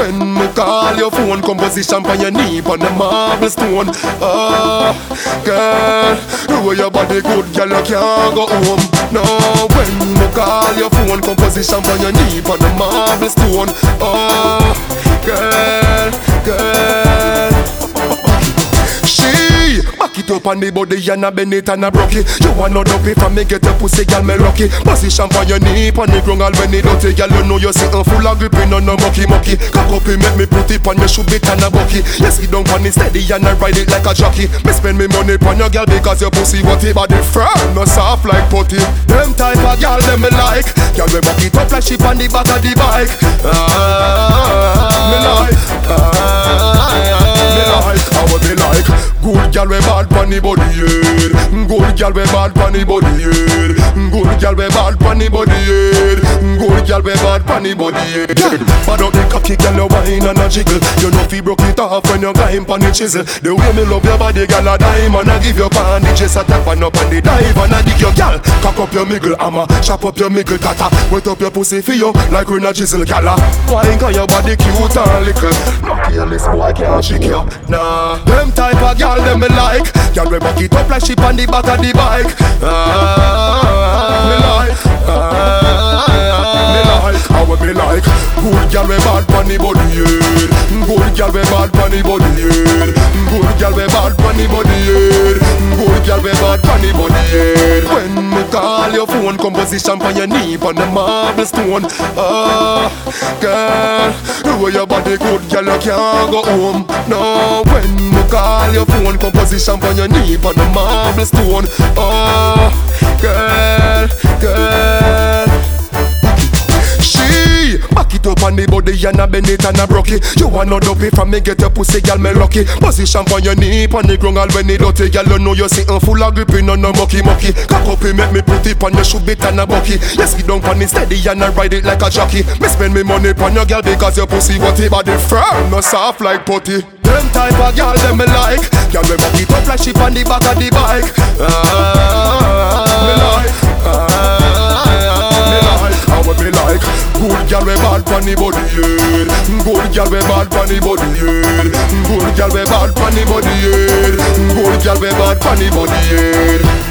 When me call your phone, come position on your knee on the marble stone. Ah, girl, the way your body good, girl, you can't go home. No, when me call your phone, come position on your knee on the marble stone. Ah, girl, girl. Up on the body and a bend it and a broke it. You want no dopey from me get your pussy, girl, me lucky. Position on your knee, on the ground, all when it dirty, girl, you know you sitting full of gripping on no mucky mucky. Cock up, make me put it on your shoe bit and a bucky. Yes, sit down on it steady and I ride it like a jockey. Me spend me money on your girl because your pussy what it body firm, no soft like putty. Them type of girl, them me like. Girl, we back it up like she on the back of the bike. Ah, me like. Girl, we bad pon the body head. Good girl, we bad pon the body head. Good girl, we bad pon the body head. Good girl, we bad pon the body head. Bad up the cocky, girl, you whine and a jiggle. You know fi broke it off when you climb pon the chisel. The way me love your body, girl, a dime and I give you pan the chest, a tap and up on the dive and I dig your girl. Up your miggle hammer, chop up your miggle cutter. Wet up your pussy for you like when a chisel, girl. Wine 'cause your body cute and little. No careless boy can't shake you. Nah, them type of girl them me like. Girl we back it up like she on the back of the bike. Ah, me like. Ah, ah, ah, ah. me like. How we me like. Good girl we bad pon the body head. Good girl we bad pon the body head. Good girl we bad pon the body head. Good girl we bad pon the body head. When me call your phone, come position on your knee on the marble stone. Ah, girl, the way your body good, girl you can't go home. No, when me call your phone, come position on your knee on the marble stone. Ah, girl, girl. On the body and a bend it and a broke it. You want no dopey from me get your pussy, girl, me lucky. Position on your knee, on the ground, all when it dirty, girl, you know you sitting full of gripping on no mucky mucky. Cock up, it make me put it on your shoe bit and a bucky. Yes, sit down on it steady and I ride it like a jockey. Me spend me money on your girl because your pussy what it body firm, no soft like putty. Them type of girl them me like. Girl, me back it up like she on the back of the bike. Ah, Girl we bad pon the body head. Good girl we bad pon the body head. Good girl we bad pon the body head. Good girl we bad pon the body head.